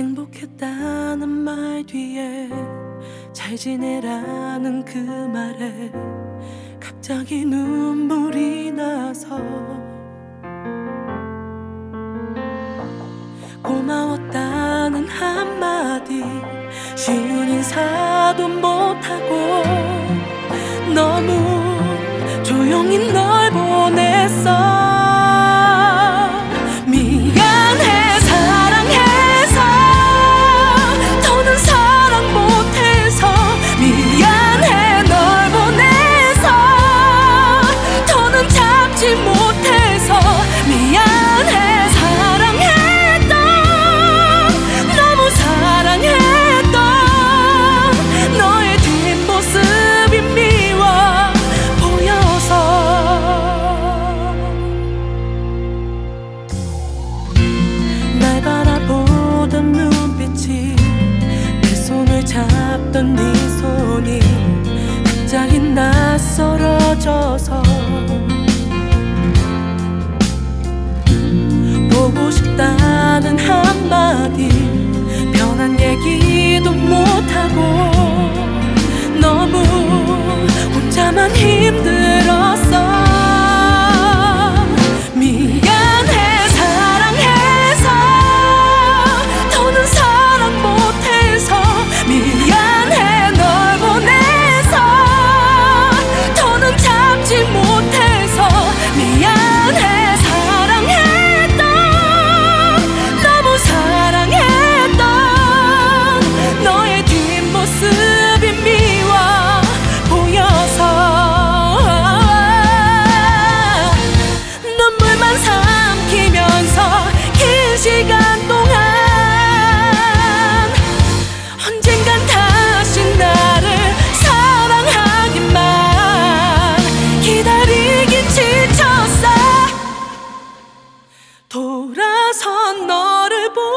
행복했다는 말 뒤에 잘 지내라는 그 말에 갑자기 눈물이 나서 고마웠다는 한마디 쉬운 인사도 못하고 너무 잡던 네 손이 극장인 낯설어져서 나선 너를 보